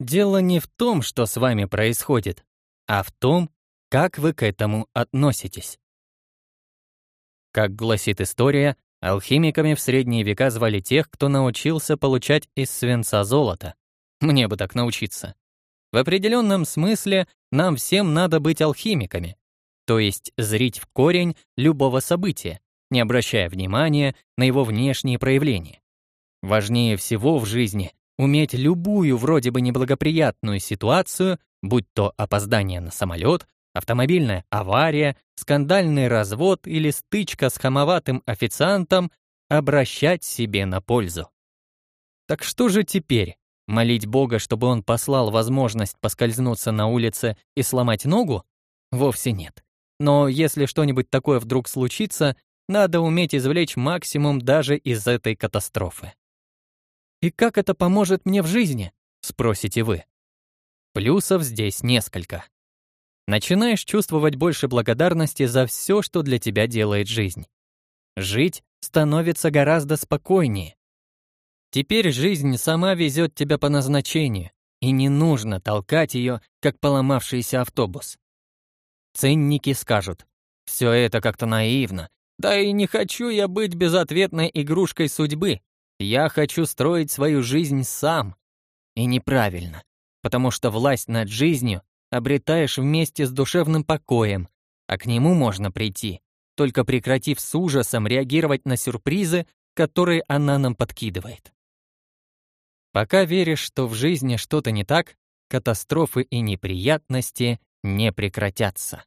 Дело не в том, что с вами происходит, а в том, как вы к этому относитесь. Как гласит история, алхимиками в средние века звали тех, кто научился получать из свинца золото. Мне бы так научиться. В определенном смысле нам всем надо быть алхимиками, то есть зрить в корень любого события, не обращая внимания на его внешние проявления. Важнее всего в жизни уметь любую вроде бы неблагоприятную ситуацию, будь то опоздание на самолет, автомобильная авария, скандальный развод или стычка с хамоватым официантом, обращать себе на пользу. Так что же теперь? Молить Бога, чтобы он послал возможность поскользнуться на улице и сломать ногу? Вовсе нет. Но если что-нибудь такое вдруг случится, надо уметь извлечь максимум даже из этой катастрофы. «И как это поможет мне в жизни?» — спросите вы. Плюсов здесь несколько. Начинаешь чувствовать больше благодарности за все, что для тебя делает жизнь. Жить становится гораздо спокойнее. Теперь жизнь сама везет тебя по назначению, и не нужно толкать ее, как поломавшийся автобус. Ценники скажут, все это как-то наивно, да и не хочу я быть безответной игрушкой судьбы. Я хочу строить свою жизнь сам. И неправильно, потому что власть над жизнью обретаешь вместе с душевным покоем, а к нему можно прийти, только прекратив с ужасом реагировать на сюрпризы, которые она нам подкидывает. Пока веришь, что в жизни что-то не так, катастрофы и неприятности не прекратятся.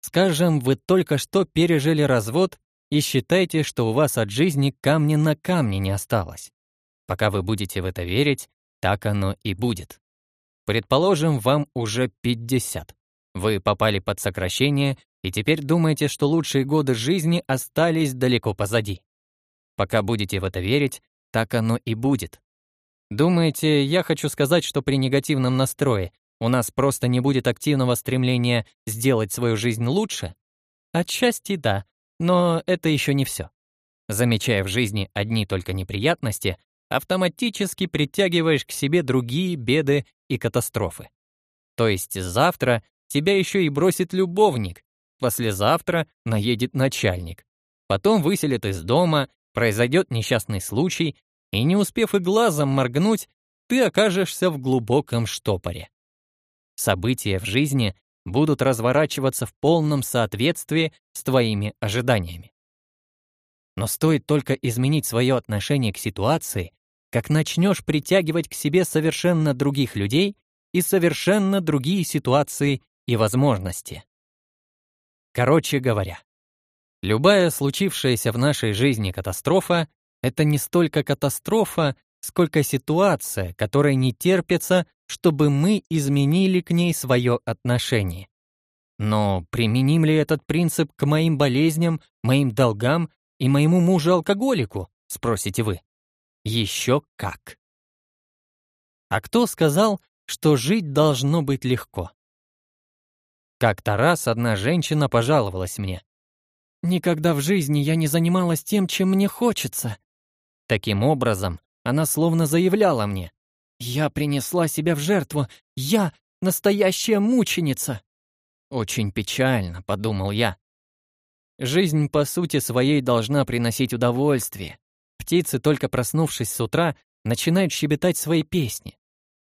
Скажем, вы только что пережили развод и считайте, что у вас от жизни камня на камне не осталось. Пока вы будете в это верить, так оно и будет. Предположим, вам уже 50. Вы попали под сокращение и теперь думаете, что лучшие годы жизни остались далеко позади. Пока будете в это верить, так оно и будет. Думаете, я хочу сказать, что при негативном настрое у нас просто не будет активного стремления сделать свою жизнь лучше? Отчасти да, но это еще не все. Замечая в жизни одни только неприятности, автоматически притягиваешь к себе другие беды и катастрофы. То есть завтра тебя еще и бросит любовник, послезавтра наедет начальник, потом выселят из дома, произойдет несчастный случай, и не успев и глазом моргнуть, ты окажешься в глубоком штопоре. События в жизни будут разворачиваться в полном соответствии с твоими ожиданиями. Но стоит только изменить свое отношение к ситуации, как начнешь притягивать к себе совершенно других людей и совершенно другие ситуации и возможности. Короче говоря, любая случившаяся в нашей жизни катастрофа — это не столько катастрофа, сколько ситуация, которая не терпится, чтобы мы изменили к ней свое отношение. Но применим ли этот принцип к моим болезням, моим долгам и моему мужу-алкоголику, спросите вы? Еще как. А кто сказал, что жить должно быть легко? Как-то раз одна женщина пожаловалась мне. «Никогда в жизни я не занималась тем, чем мне хочется». Таким образом, она словно заявляла мне, «Я принесла себя в жертву, я настоящая мученица». Очень печально, подумал я. Жизнь по сути своей должна приносить удовольствие. Птицы, только проснувшись с утра, начинают щебетать свои песни.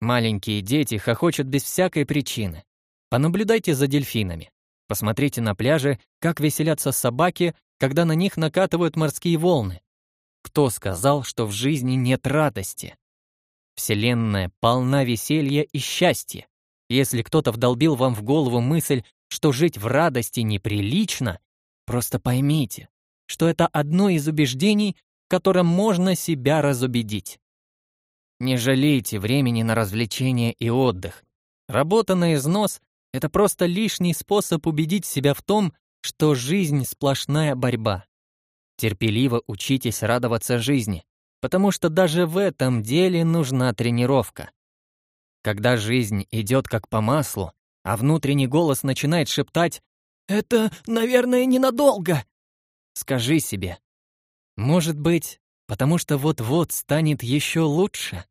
Маленькие дети хохочут без всякой причины. Понаблюдайте за дельфинами. Посмотрите на пляже, как веселятся собаки, когда на них накатывают морские волны. Кто сказал, что в жизни нет радости? Вселенная полна веселья и счастья. Если кто-то вдолбил вам в голову мысль, что жить в радости неприлично, просто поймите, что это одно из убеждений, которым можно себя разубедить. Не жалейте времени на развлечения и отдых. Работа на износ — это просто лишний способ убедить себя в том, что жизнь — сплошная борьба. Терпеливо учитесь радоваться жизни, потому что даже в этом деле нужна тренировка. Когда жизнь идет как по маслу, а внутренний голос начинает шептать «Это, наверное, ненадолго», скажи себе «Может быть, потому что вот-вот станет еще лучше».